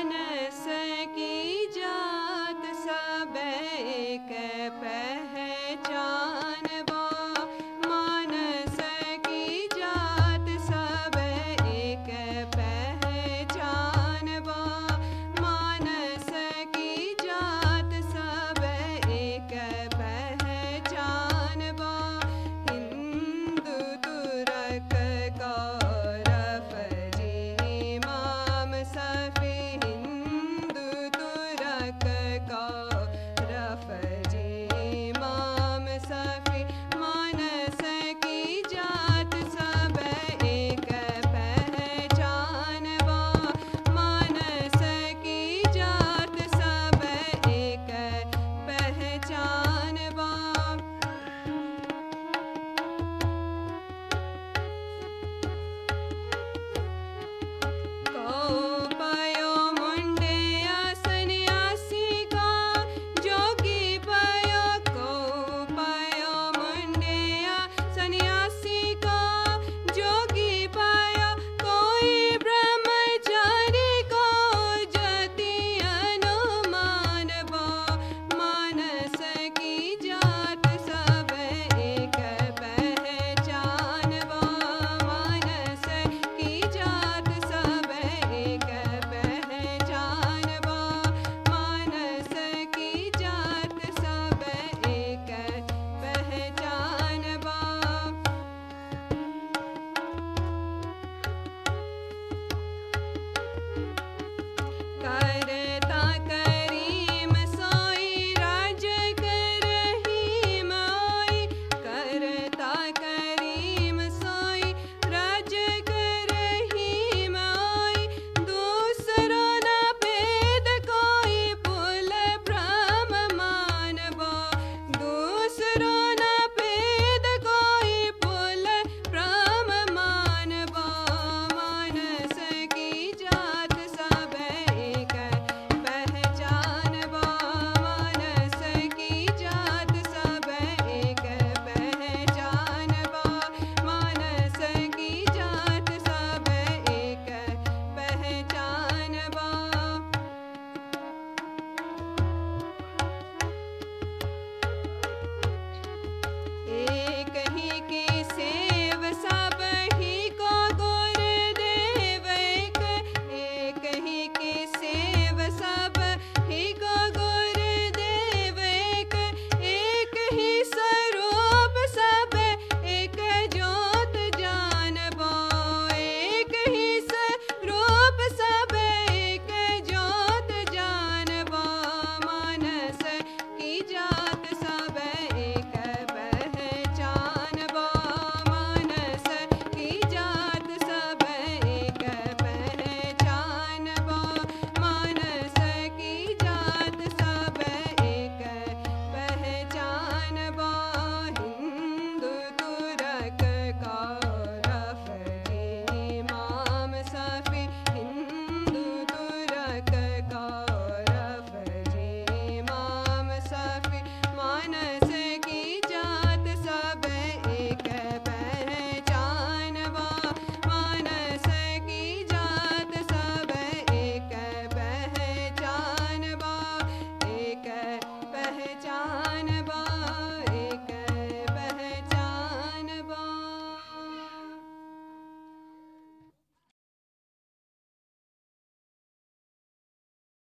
Amen.